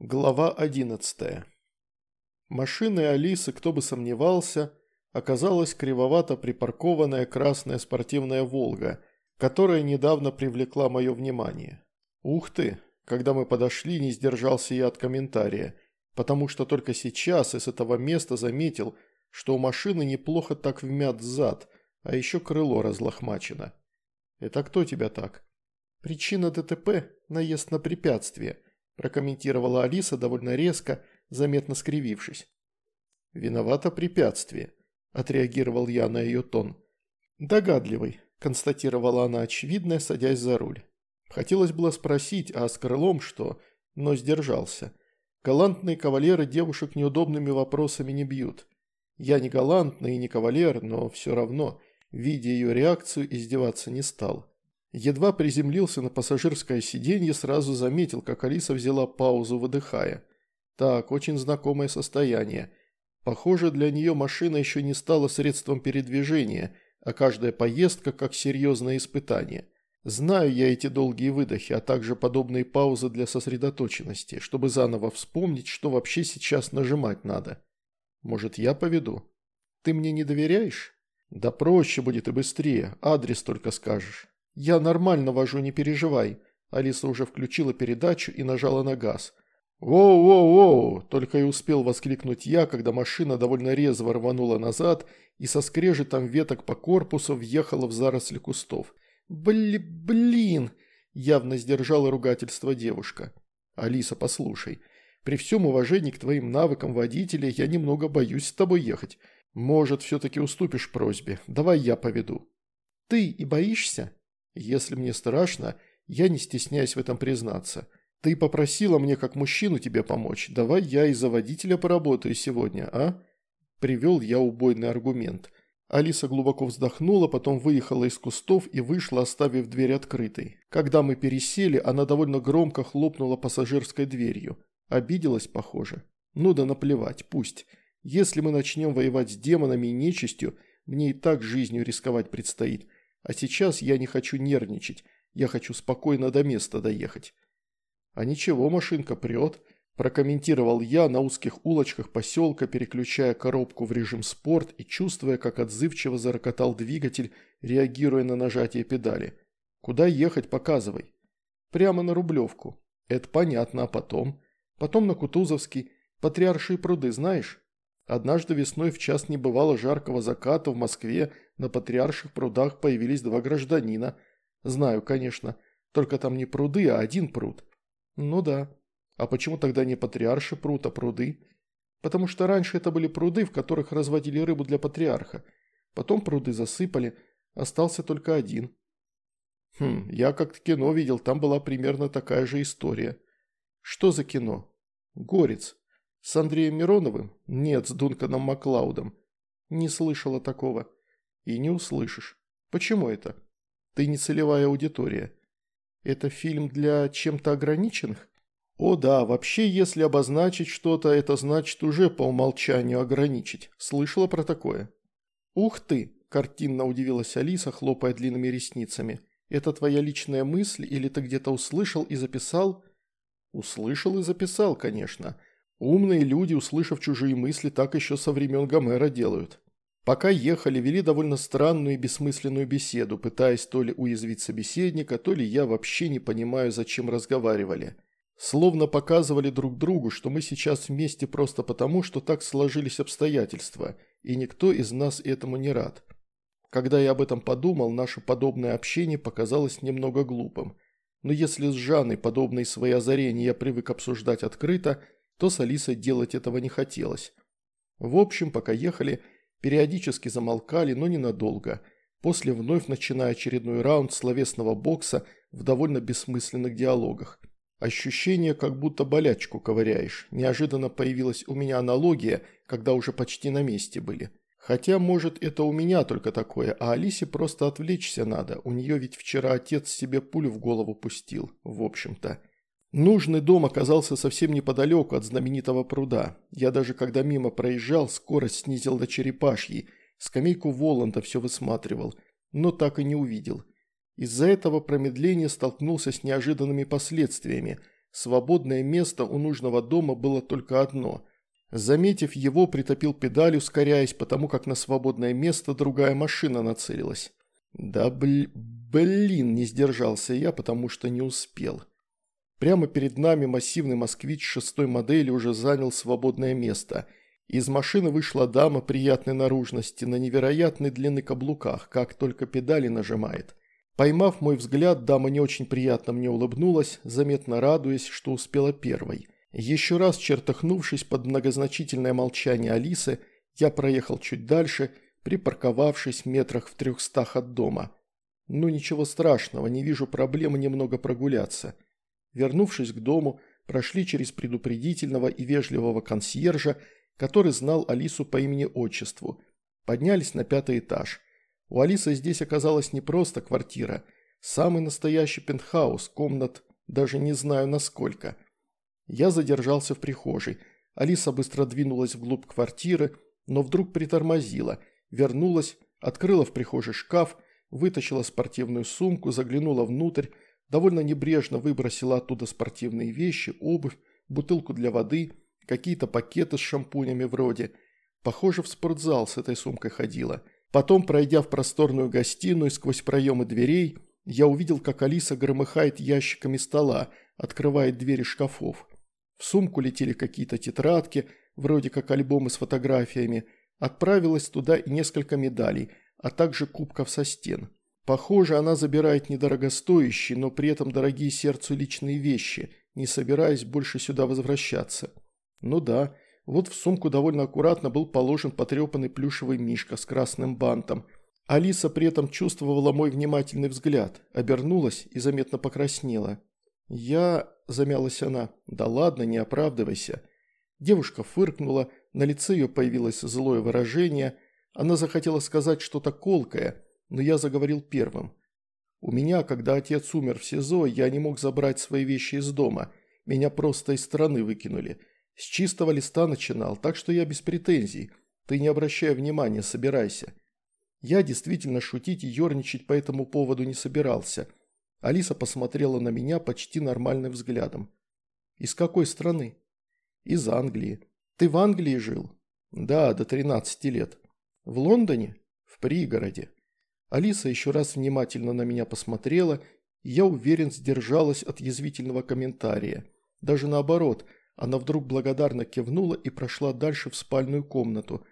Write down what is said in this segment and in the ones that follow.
Глава 11. Машиной Алисы, кто бы сомневался, оказалась кривовато припаркованная красная спортивная «Волга», которая недавно привлекла мое внимание. Ух ты, когда мы подошли, не сдержался я от комментария, потому что только сейчас из этого места заметил, что у машины неплохо так вмят зад, а еще крыло разлохмачено. Это кто тебя так? Причина ДТП – наезд на препятствие – прокомментировала Алиса довольно резко, заметно скривившись. «Виновато препятствие», – отреагировал я на ее тон. «Догадливый», – констатировала она очевидное, садясь за руль. Хотелось было спросить, а с крылом что, но сдержался. Галантные кавалеры девушек неудобными вопросами не бьют. Я не галантный и не кавалер, но все равно, видя ее реакцию, издеваться не стал. Едва приземлился на пассажирское сиденье, сразу заметил, как Алиса взяла паузу, выдыхая. Так, очень знакомое состояние. Похоже, для нее машина еще не стала средством передвижения, а каждая поездка как серьезное испытание. Знаю я эти долгие выдохи, а также подобные паузы для сосредоточенности, чтобы заново вспомнить, что вообще сейчас нажимать надо. Может, я поведу? Ты мне не доверяешь? Да проще будет и быстрее, адрес только скажешь. «Я нормально вожу, не переживай». Алиса уже включила передачу и нажала на газ. «Воу-воу-воу!» – только и успел воскликнуть я, когда машина довольно резво рванула назад и со скрежетом веток по корпусу въехала в заросли кустов. «Бли... блин!» – явно сдержала ругательство девушка. «Алиса, послушай, при всем уважении к твоим навыкам водителя я немного боюсь с тобой ехать. Может, все-таки уступишь просьбе? Давай я поведу». «Ты и боишься?» Если мне страшно, я не стесняюсь в этом признаться. Ты попросила мне как мужчину тебе помочь. Давай я и за водителя поработаю сегодня, а?» Привел я убойный аргумент. Алиса глубоко вздохнула, потом выехала из кустов и вышла, оставив дверь открытой. Когда мы пересели, она довольно громко хлопнула пассажирской дверью. Обиделась, похоже. Ну да наплевать, пусть. Если мы начнем воевать с демонами и нечистью, мне и так жизнью рисковать предстоит. А сейчас я не хочу нервничать, я хочу спокойно до места доехать. А ничего, машинка прет, прокомментировал я на узких улочках поселка, переключая коробку в режим спорт и чувствуя, как отзывчиво зарокотал двигатель, реагируя на нажатие педали. Куда ехать, показывай. Прямо на Рублевку. Это понятно, а потом? Потом на Кутузовский. Патриаршие пруды знаешь? Однажды весной в час небывало жаркого заката в Москве на Патриарших прудах появились два гражданина. Знаю, конечно, только там не пруды, а один пруд. Ну да. А почему тогда не Патриарший пруд, а пруды? Потому что раньше это были пруды, в которых разводили рыбу для патриарха. Потом пруды засыпали, остался только один. Хм, я как-то кино видел, там была примерно такая же история. Что за кино? Горец. С Андреем Мироновым? Нет, с Дунканом Маклаудом. Не слышала такого. И не услышишь. Почему это? Ты не целевая аудитория. Это фильм для чем-то ограниченных? О да, вообще, если обозначить что-то, это значит уже по умолчанию ограничить. Слышала про такое? Ух ты, картинно удивилась Алиса, хлопая длинными ресницами. Это твоя личная мысль или ты где-то услышал и записал? Услышал и записал, конечно. Умные люди, услышав чужие мысли, так еще со времен Гомера делают. Пока ехали, вели довольно странную и бессмысленную беседу, пытаясь то ли уязвить собеседника, то ли я вообще не понимаю, зачем разговаривали. Словно показывали друг другу, что мы сейчас вместе просто потому, что так сложились обстоятельства, и никто из нас этому не рад. Когда я об этом подумал, наше подобное общение показалось немного глупым. Но если с Жанной подобные свои озарения я привык обсуждать открыто – то с Алисой делать этого не хотелось. В общем, пока ехали, периодически замолкали, но ненадолго. После вновь начиная очередной раунд словесного бокса в довольно бессмысленных диалогах. Ощущение, как будто болячку ковыряешь. Неожиданно появилась у меня аналогия, когда уже почти на месте были. Хотя, может, это у меня только такое, а Алисе просто отвлечься надо. У нее ведь вчера отец себе пулю в голову пустил, в общем-то. Нужный дом оказался совсем неподалеку от знаменитого пруда. Я даже когда мимо проезжал, скорость снизил до черепашьей. Скамейку Воланда все высматривал, но так и не увидел. Из-за этого промедления столкнулся с неожиданными последствиями. Свободное место у нужного дома было только одно. Заметив его, притопил педаль, ускоряясь, потому как на свободное место другая машина нацелилась. Да бл... блин, не сдержался я, потому что не успел. Прямо перед нами массивный москвич шестой модели уже занял свободное место – из машины вышла дама приятной наружности на невероятной длины каблуках, как только педали нажимает. Поймав мой взгляд, дама не очень приятно мне улыбнулась, заметно радуясь, что успела первой. Еще раз чертыхнувшись под многозначительное молчание Алисы, я проехал чуть дальше, припарковавшись метрах в трехстах от дома. Ну ничего страшного, не вижу проблемы немного прогуляться. Вернувшись к дому, прошли через предупредительного и вежливого консьержа который знал Алису по имени-отчеству. Поднялись на пятый этаж. У Алисы здесь оказалась не просто квартира, самый настоящий пентхаус, комнат даже не знаю насколько. Я задержался в прихожей. Алиса быстро двинулась вглубь квартиры, но вдруг притормозила, вернулась, открыла в прихожей шкаф, вытащила спортивную сумку, заглянула внутрь, довольно небрежно выбросила оттуда спортивные вещи, обувь, бутылку для воды – какие-то пакеты с шампунями вроде. Похоже, в спортзал с этой сумкой ходила. Потом, пройдя в просторную гостиную сквозь проемы дверей, я увидел, как Алиса громыхает ящиками стола, открывает двери шкафов. В сумку летели какие-то тетрадки, вроде как альбомы с фотографиями. Отправилась туда и несколько медалей, а также кубков со стен. Похоже, она забирает недорогостоящие, но при этом дорогие сердцу личные вещи, не собираясь больше сюда возвращаться. Ну да, вот в сумку довольно аккуратно был положен потрепанный плюшевый мишка с красным бантом. Алиса при этом чувствовала мой внимательный взгляд, обернулась и заметно покраснела. «Я...» – замялась она. «Да ладно, не оправдывайся». Девушка фыркнула, на лице ее появилось злое выражение. Она захотела сказать что-то колкое, но я заговорил первым. «У меня, когда отец умер в СИЗО, я не мог забрать свои вещи из дома. Меня просто из страны выкинули. С чистого листа начинал, так что я без претензий. Ты не обращай внимания, собирайся. Я действительно шутить и ерничать по этому поводу не собирался. Алиса посмотрела на меня почти нормальным взглядом. «Из какой страны?» «Из Англии. Ты в Англии жил?» «Да, до 13 лет». «В Лондоне?» «В пригороде». Алиса еще раз внимательно на меня посмотрела, и я уверен сдержалась от язвительного комментария. Даже наоборот – она вдруг благодарно кивнула и прошла дальше в спальную комнату.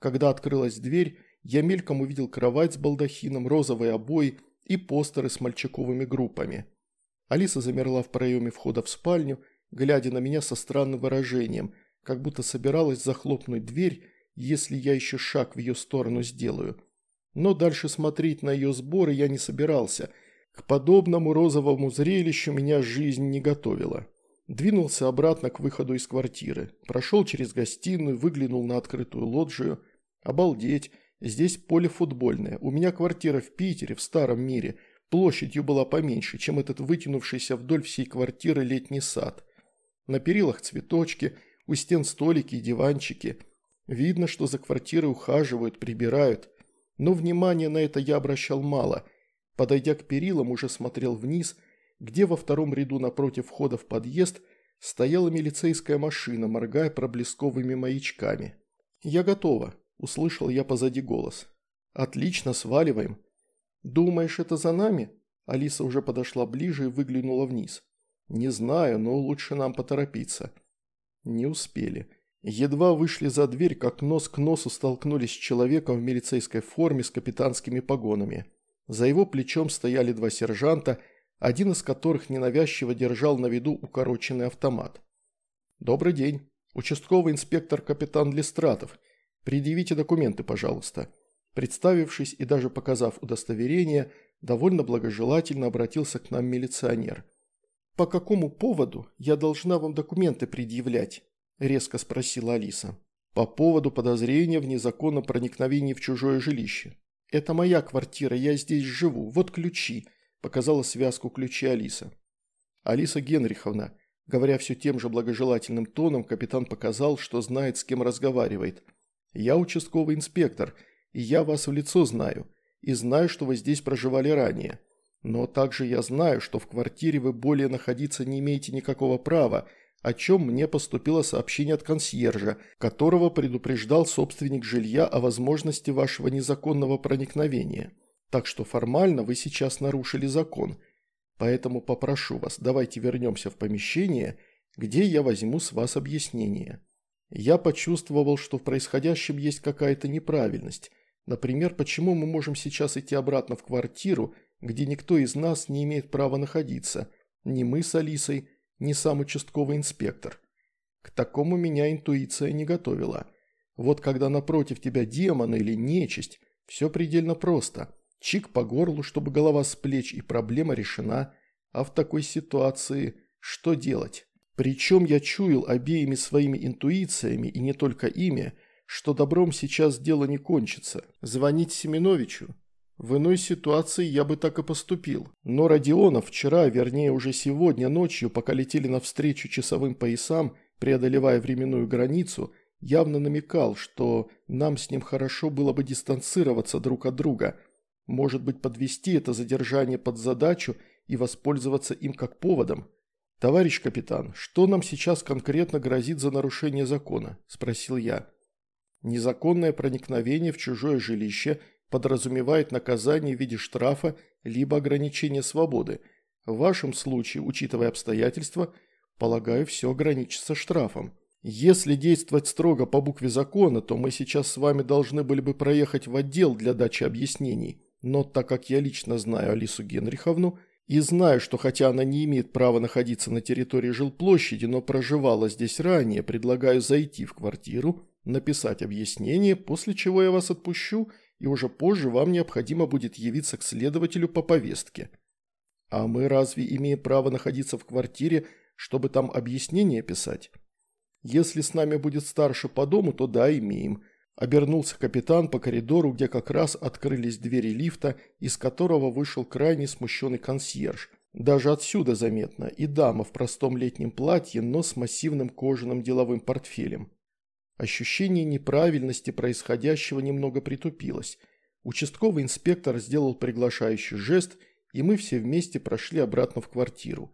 Когда открылась дверь, я мельком увидел кровать с балдахином, розовые обои и постеры с мальчиковыми группами. Алиса замерла в проеме входа в спальню, глядя на меня со странным выражением, как будто собиралась захлопнуть дверь, если я еще шаг в ее сторону сделаю. Но дальше смотреть на ее сборы я не собирался. К подобному розовому зрелищу меня жизнь не готовила. Двинулся обратно к выходу из квартиры. Прошел через гостиную, выглянул на открытую лоджию. Обалдеть, здесь поле футбольное. У меня квартира в Питере, в старом мире. Площадью была поменьше, чем этот вытянувшийся вдоль всей квартиры летний сад. На перилах цветочки, у стен столики и диванчики. Видно, что за квартирой ухаживают, прибирают. Но внимания на это я обращал мало. Подойдя к перилам, уже смотрел вниз – где во втором ряду напротив входа в подъезд стояла милицейская машина, моргая проблесковыми маячками. «Я готова», – услышал я позади голос. «Отлично, сваливаем». «Думаешь, это за нами?» Алиса уже подошла ближе и выглянула вниз. «Не знаю, но лучше нам поторопиться». Не успели. Едва вышли за дверь, как нос к носу столкнулись с человеком в милицейской форме с капитанскими погонами. За его плечом стояли два сержанта – один из которых ненавязчиво держал на виду укороченный автомат. «Добрый день. Участковый инспектор капитан Листратов. Предъявите документы, пожалуйста». Представившись и даже показав удостоверение, довольно благожелательно обратился к нам милиционер. «По какому поводу я должна вам документы предъявлять?» – резко спросила Алиса. «По поводу подозрения в незаконном проникновении в чужое жилище. Это моя квартира, я здесь живу, вот ключи», показала связку ключей Алиса. «Алиса Генриховна», говоря все тем же благожелательным тоном, капитан показал, что знает, с кем разговаривает. «Я участковый инспектор, и я вас в лицо знаю, и знаю, что вы здесь проживали ранее. Но также я знаю, что в квартире вы более находиться не имеете никакого права, о чем мне поступило сообщение от консьержа, которого предупреждал собственник жилья о возможности вашего незаконного проникновения. Так что формально вы сейчас нарушили закон. Поэтому попрошу вас, давайте вернемся в помещение, где я возьму с вас объяснение. Я почувствовал, что в происходящем есть какая-то неправильность. Например, почему мы можем сейчас идти обратно в квартиру, где никто из нас не имеет права находиться, ни мы с Алисой, ни сам участковый инспектор. К такому меня интуиция не готовила. Вот когда напротив тебя демон или нечисть, все предельно просто. Чик по горлу, чтобы голова с плеч и проблема решена. А в такой ситуации что делать? Причем я чуял обеими своими интуициями, и не только ими, что добром сейчас дело не кончится. Звонить Семеновичу? В иной ситуации я бы так и поступил. Но Родионов вчера, вернее уже сегодня ночью, пока летели навстречу часовым поясам, преодолевая временную границу, явно намекал, что нам с ним хорошо было бы дистанцироваться друг от друга. Может быть подвести это задержание под задачу и воспользоваться им как поводом. «Товарищ капитан, что нам сейчас конкретно грозит за нарушение закона?» – спросил я. «Незаконное проникновение в чужое жилище – подразумевает наказание в виде штрафа либо ограничения свободы. В вашем случае, учитывая обстоятельства, полагаю, все ограничится штрафом. Если действовать строго по букве закона, то мы сейчас с вами должны были бы проехать в отдел для дачи объяснений. Но так как я лично знаю Алису Генриховну и знаю, что хотя она не имеет права находиться на территории жилплощади, но проживала здесь ранее, предлагаю зайти в квартиру, написать объяснение, после чего я вас отпущу – и уже позже вам необходимо будет явиться к следователю по повестке. А мы разве имеем право находиться в квартире, чтобы там объяснение писать? Если с нами будет старше по дому, то да, имеем. Обернулся капитан по коридору, где как раз открылись двери лифта, из которого вышел крайне смущенный консьерж. Даже отсюда заметно, и дама в простом летнем платье, но с массивным кожаным деловым портфелем. Ощущение неправильности происходящего немного притупилось. Участковый инспектор сделал приглашающий жест, и мы все вместе прошли обратно в квартиру.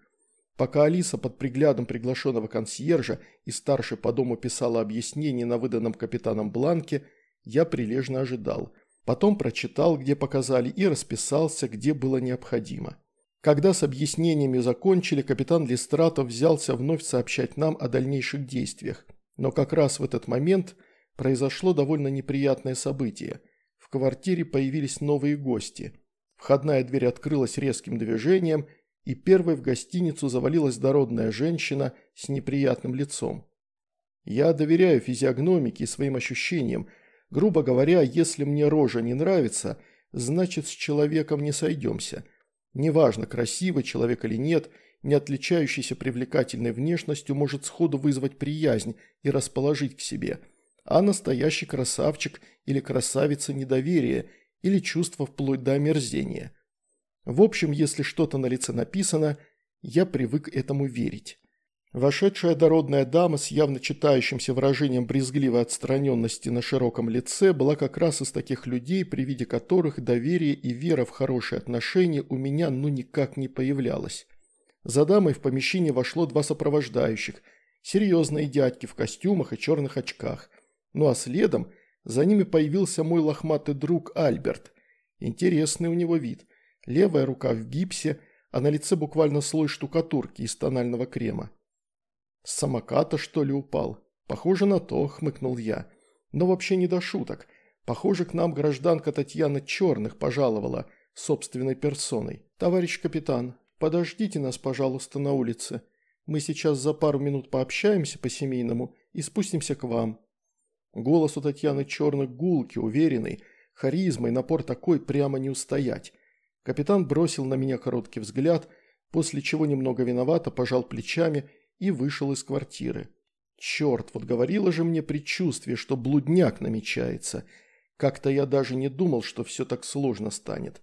Пока Алиса под приглядом приглашенного консьержа и старший по дому писала объяснение на выданном капитаном бланке, я прилежно ожидал. Потом прочитал, где показали, и расписался, где было необходимо. Когда с объяснениями закончили, капитан Листратов взялся вновь сообщать нам о дальнейших действиях. Но как раз в этот момент произошло довольно неприятное событие. В квартире появились новые гости. Входная дверь открылась резким движением, и первой в гостиницу завалилась дородная женщина с неприятным лицом. Я доверяю физиогномике и своим ощущениям. Грубо говоря, если мне рожа не нравится, значит с человеком не сойдемся. Неважно, красивый человек или нет – не отличающийся привлекательной внешностью, может сходу вызвать приязнь и расположить к себе, а настоящий красавчик или красавица недоверие или чувство вплоть до омерзения. В общем, если что-то на лице написано, я привык этому верить. Вошедшая дородная дама с явно читающимся выражением брезгливой отстраненности на широком лице была как раз из таких людей, при виде которых доверие и вера в хорошие отношения у меня ну никак не появлялось. За дамой в помещение вошло два сопровождающих, серьезные дядьки в костюмах и черных очках. Ну а следом за ними появился мой лохматый друг Альберт. Интересный у него вид. Левая рука в гипсе, а на лице буквально слой штукатурки из тонального крема. С самоката, что ли, упал? Похоже на то, хмыкнул я. Но вообще не до шуток. Похоже, к нам гражданка Татьяна Черных пожаловала собственной персоной. Товарищ капитан, «Подождите нас, пожалуйста, на улице. Мы сейчас за пару минут пообщаемся по-семейному и спустимся к вам». Голос у Татьяны черных гулки, уверенный, харизмой, напор такой прямо не устоять. Капитан бросил на меня короткий взгляд, после чего немного виновато пожал плечами и вышел из квартиры. Черт, вот говорило же мне предчувствие, что блудняк намечается. Как-то я даже не думал, что все так сложно станет.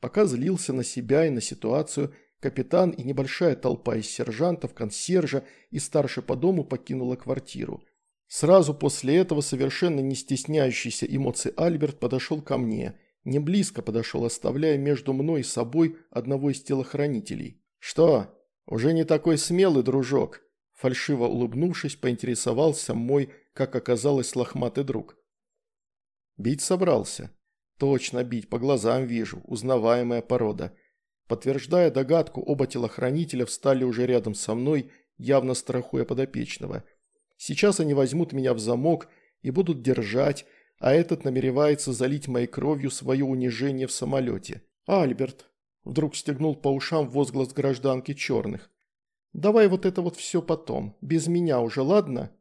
Пока злился на себя и на ситуацию, капитан и небольшая толпа из сержантов, консьержа и старше по дому покинула квартиру. Сразу после этого совершенно не стесняющийся эмоций Альберт подошел ко мне не близко подошел, оставляя между мной и собой одного из телохранителей. «Что, уже не такой смелый, дружок?» Фальшиво улыбнувшись, поинтересовался мой, как оказалось, лохматый друг. Бить собрался. Точно бить, по глазам вижу, узнаваемая порода. Подтверждая догадку, оба телохранителя встали уже рядом со мной, явно страхуя подопечного. Сейчас они возьмут меня в замок и будут держать, а этот намеревается залить моей кровью свое унижение в самолете. «Альберт!» – вдруг стегнул по ушам возглас гражданки черных. «Давай вот это вот все потом, без меня уже, ладно?»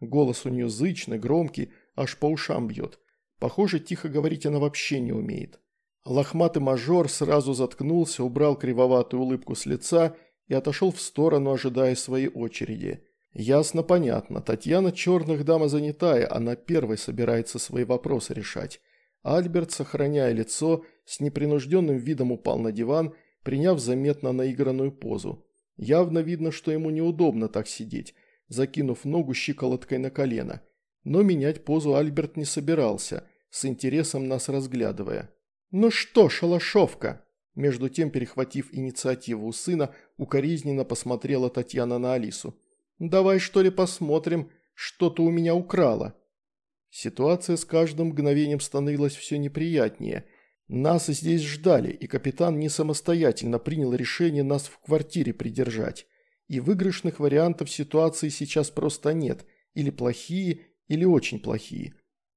Голос у нее зычный, громкий, аж по ушам бьет. Похоже, тихо говорить она вообще не умеет. Лохматый мажор сразу заткнулся, убрал кривоватую улыбку с лица и отошел в сторону, ожидая своей очереди. Ясно, понятно. Татьяна черных дама занятая, она первой собирается свои вопросы решать. Альберт, сохраняя лицо, с непринужденным видом упал на диван, приняв заметно наигранную позу. Явно видно, что ему неудобно так сидеть, закинув ногу щиколоткой на колено. Но менять позу Альберт не собирался, с интересом нас разглядывая. «Ну что, шалашовка?» Между тем, перехватив инициативу у сына, укоризненно посмотрела Татьяна на Алису. «Давай, что ли, посмотрим, что ты у меня украла». Ситуация с каждым мгновением становилась все неприятнее. Нас здесь ждали, и капитан не самостоятельно принял решение нас в квартире придержать. И выигрышных вариантов ситуации сейчас просто нет, или плохие, или очень плохие.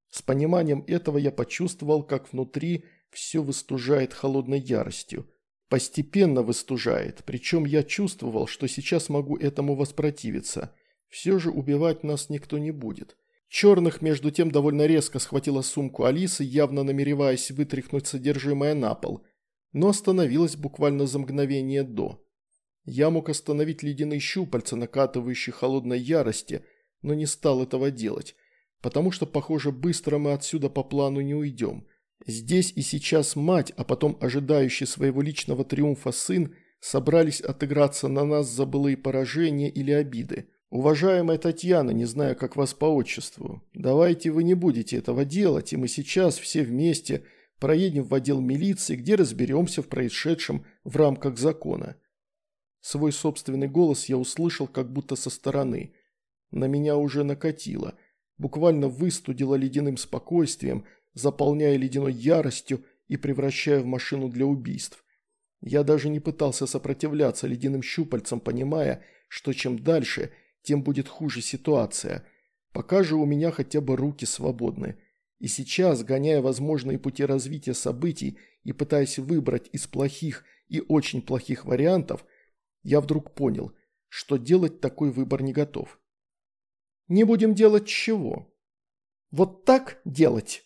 С пониманием этого я почувствовал, как внутри все выстужает холодной яростью постепенно выстужает, причем я чувствовал, что сейчас могу этому воспротивиться. Все же убивать нас никто не будет. Черных, между тем, довольно резко схватила сумку Алисы, явно намереваясь вытряхнуть содержимое на пол, но остановилась буквально за мгновение до. Я мог остановить ледяные щупальца, накатывающие холодной ярости, но не стал этого делать, потому что, похоже, быстро мы отсюда по плану не уйдем. Здесь и сейчас мать, а потом ожидающий своего личного триумфа сын, собрались отыграться на нас за былые поражения или обиды. Уважаемая Татьяна, не знаю, как вас по отчеству, давайте вы не будете этого делать, и мы сейчас все вместе проедем в отдел милиции, где разберемся в происшедшем в рамках закона. Свой собственный голос я услышал как будто со стороны. На меня уже накатило, буквально выстудило ледяным спокойствием – заполняя ледяной яростью и превращая в машину для убийств. Я даже не пытался сопротивляться ледяным щупальцам, понимая, что чем дальше, тем будет хуже ситуация. Пока же у меня хотя бы руки свободны. И сейчас, гоняя возможные пути развития событий и пытаясь выбрать из плохих и очень плохих вариантов, я вдруг понял, что делать такой выбор не готов. Не будем делать чего? Вот так делать?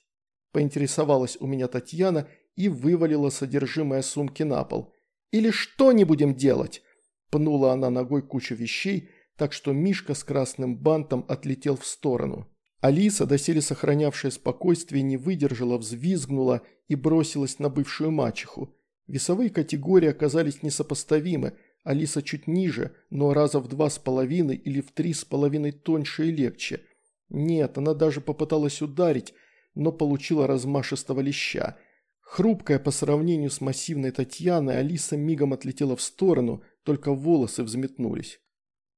Поинтересовалась у меня Татьяна и вывалила содержимое сумки на пол. «Или что не будем делать?» Пнула она ногой кучу вещей, так что Мишка с красным бантом отлетел в сторону. Алиса, доселе сохранявшая спокойствие, не выдержала, взвизгнула и бросилась на бывшую мачеху. Весовые категории оказались несопоставимы, Алиса чуть ниже, но раза в два с половиной или в три с половиной тоньше и легче. Нет, она даже попыталась ударить, но получила размашистого леща. Хрупкая по сравнению с массивной Татьяной, Алиса мигом отлетела в сторону, только волосы взметнулись.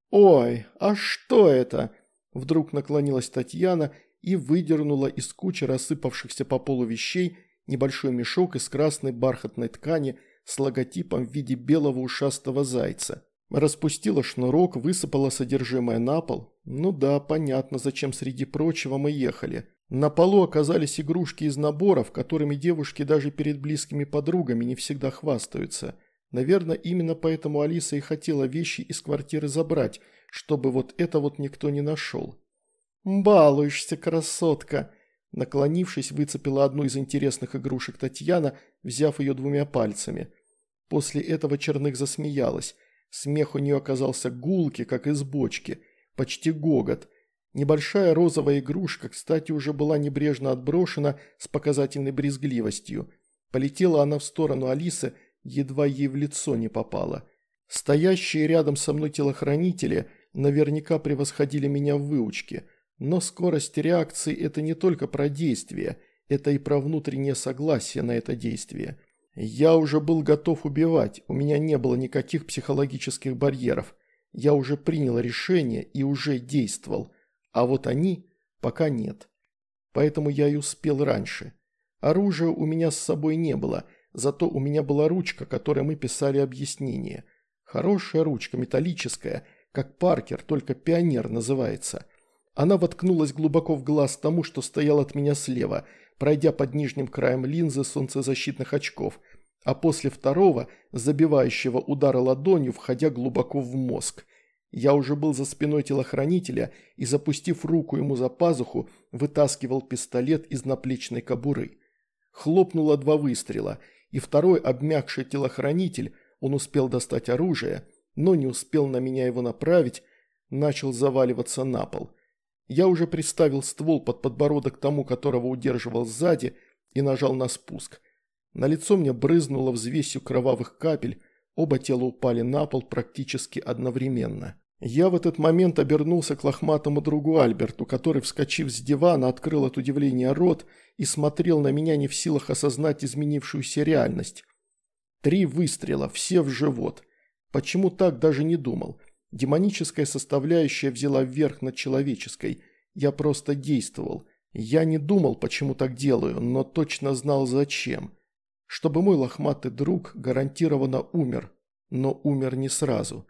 «Ой, а что это?» Вдруг наклонилась Татьяна и выдернула из кучи рассыпавшихся по полу вещей небольшой мешок из красной бархатной ткани с логотипом в виде белого ушастого зайца. Распустила шнурок, высыпала содержимое на пол. Ну да, понятно, зачем среди прочего мы ехали. На полу оказались игрушки из наборов, которыми девушки даже перед близкими подругами не всегда хвастаются. Наверное, именно поэтому Алиса и хотела вещи из квартиры забрать, чтобы вот это вот никто не нашел. «Балуешься, красотка!» Наклонившись, выцепила одну из интересных игрушек Татьяна, взяв ее двумя пальцами. После этого Черных засмеялась. Смех у нее оказался гулкий, как из бочки, почти гогот – Небольшая розовая игрушка, кстати, уже была небрежно отброшена с показательной брезгливостью. Полетела она в сторону Алисы, едва ей в лицо не попала. Стоящие рядом со мной телохранители наверняка превосходили меня в выучке, но скорость реакции – это не только про действие, Это и про внутреннее согласие на это действие. Я уже был готов убивать, у меня не было никаких психологических барьеров. Я уже принял решение и уже действовал. А вот они пока нет. Поэтому я и успел раньше. Оружия у меня с собой не было, зато у меня была ручка, которой мы писали объяснение. Хорошая ручка, металлическая, как Паркер, только пионер называется. Она воткнулась глубоко в глаз тому, что стоял от меня слева, пройдя под нижним краем линзы солнцезащитных очков, а после второго, забивающего удара ладонью, входя глубоко в мозг. Я уже был за спиной телохранителя и, запустив руку ему за пазуху, вытаскивал пистолет из наплечной кобуры. Хлопнуло два выстрела, и второй обмякший телохранитель, он успел достать оружие, но не успел на меня его направить, начал заваливаться на пол. Я уже приставил ствол под подбородок тому, которого удерживал сзади, и нажал на спуск. На лицо мне брызнуло взвесью кровавых капель, оба тела упали на пол практически одновременно. Я в этот момент обернулся к лохматому другу Альберту, который, вскочив с дивана, открыл от удивления рот и смотрел на меня не в силах осознать изменившуюся реальность. Три выстрела, все в живот. Почему так, даже не думал. Демоническая составляющая взяла верх над человеческой. Я просто действовал. Я не думал, почему так делаю, но точно знал зачем. Чтобы мой лохматый друг гарантированно умер, но умер не сразу.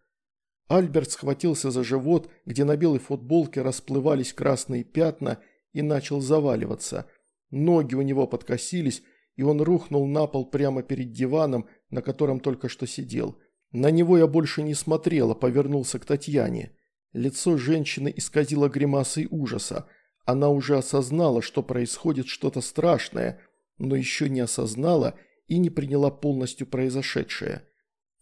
Альберт схватился за живот, где на белой футболке расплывались красные пятна, и начал заваливаться. Ноги у него подкосились, и он рухнул на пол прямо перед диваном, на котором только что сидел. На него я больше не смотрел, а повернулся к Татьяне. Лицо женщины исказило гримасой ужаса. Она уже осознала, что происходит что-то страшное, но еще не осознала и не приняла полностью произошедшее.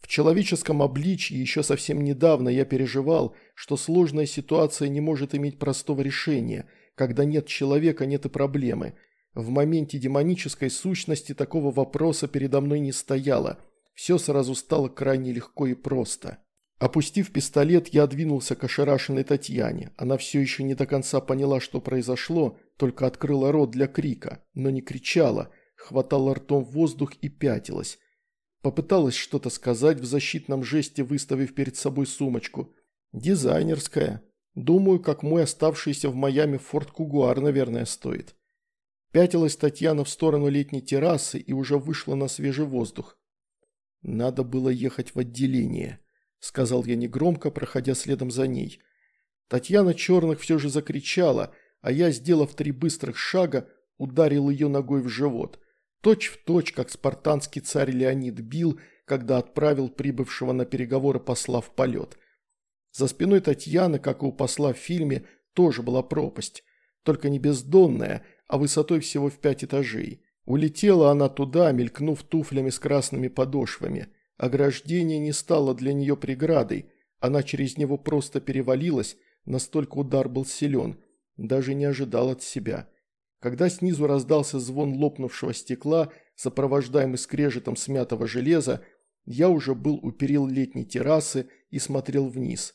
В человеческом обличье еще совсем недавно я переживал, что сложная ситуация не может иметь простого решения. Когда нет человека, нет и проблемы. В моменте демонической сущности такого вопроса передо мной не стояло. Все сразу стало крайне легко и просто. Опустив пистолет, я двинулся к ошарашенной Татьяне. Она все еще не до конца поняла, что произошло, только открыла рот для крика, но не кричала, хватала ртом воздух и пятилась. Попыталась что-то сказать в защитном жесте, выставив перед собой сумочку. Дизайнерская. Думаю, как мой оставшийся в Майами Форт Кугуар, наверное, стоит. Пятилась Татьяна в сторону летней террасы и уже вышла на свежий воздух. «Надо было ехать в отделение», – сказал я негромко, проходя следом за ней. Татьяна Черных все же закричала, а я, сделав три быстрых шага, ударил ее ногой в живот – Точь в точь, как спартанский царь Леонид бил, когда отправил прибывшего на переговоры посла в полет. За спиной Татьяны, как и у посла в фильме, тоже была пропасть. Только не бездонная, а высотой всего в пять этажей. Улетела она туда, мелькнув туфлями с красными подошвами. Ограждение не стало для нее преградой, она через него просто перевалилась, настолько удар был силен, даже не ожидал от себя. Когда снизу раздался звон лопнувшего стекла, сопровождаемый скрежетом смятого железа, я уже был у перил летней террасы и смотрел вниз.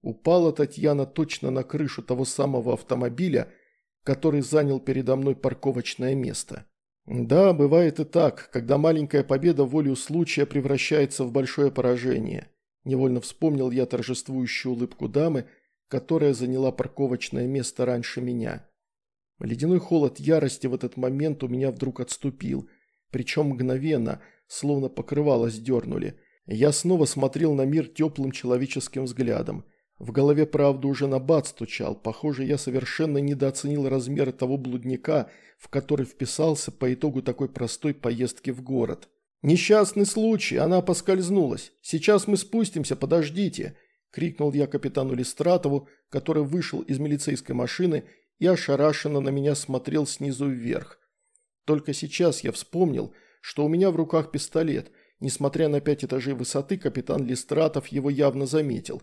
Упала Татьяна точно на крышу того самого автомобиля, который занял передо мной парковочное место. Да, бывает и так, когда маленькая победа волю случая превращается в большое поражение. Невольно вспомнил я торжествующую улыбку дамы, которая заняла парковочное место раньше меня. Ледяной холод ярости в этот момент у меня вдруг отступил, причем мгновенно, словно покрывало сдернули. Я снова смотрел на мир теплым человеческим взглядом. В голове, правда, уже набат стучал. Похоже, я совершенно недооценил размеры того блудника, в который вписался по итогу такой простой поездки в город. «Несчастный случай, она поскользнулась. Сейчас мы спустимся, подождите!» – крикнул я капитану Листратову, который вышел из милицейской машины и ошарашенно на меня смотрел снизу вверх. Только сейчас я вспомнил, что у меня в руках пистолет. Несмотря на пять этажей высоты, капитан Листратов его явно заметил.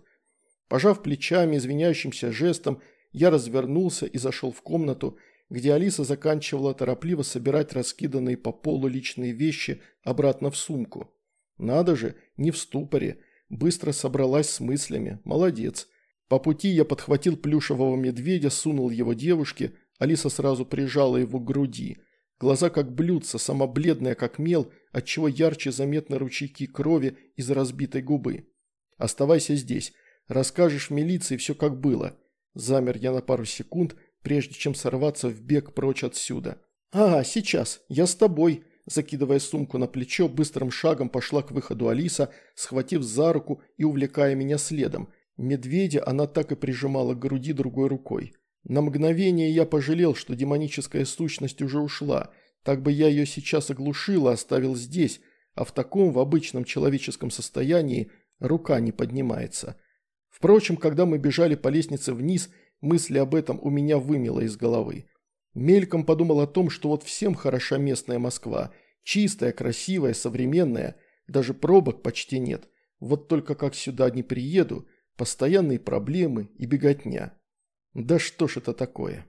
Пожав плечами, извиняющимся жестом, я развернулся и зашел в комнату, где Алиса заканчивала торопливо собирать раскиданные по полу личные вещи обратно в сумку. Надо же, не в ступоре, быстро собралась с мыслями, молодец. По пути я подхватил плюшевого медведя, сунул его девушке, Алиса сразу прижала его к груди. Глаза как блюдца, сама бледная как мел, отчего ярче заметны ручейки крови из разбитой губы. «Оставайся здесь. Расскажешь в милиции все как было». Замер я на пару секунд, прежде чем сорваться в бег прочь отсюда. «Ага, сейчас. Я с тобой», Закидывая сумку на плечо, быстрым шагом пошла к выходу Алиса, схватив за руку и увлекая меня следом. Медведя она так и прижимала к груди другой рукой. На мгновение я пожалел, что демоническая сущность уже ушла. Так бы я ее сейчас оглушил и оставил здесь, а в таком, в обычном человеческом состоянии, рука не поднимается. Впрочем, когда мы бежали по лестнице вниз, мысли об этом у меня вымело из головы. Мельком подумал о том, что вот всем хороша местная Москва. Чистая, красивая, современная. Даже пробок почти нет. Вот только как сюда не приеду, постоянные проблемы и беготня. Да что ж это такое?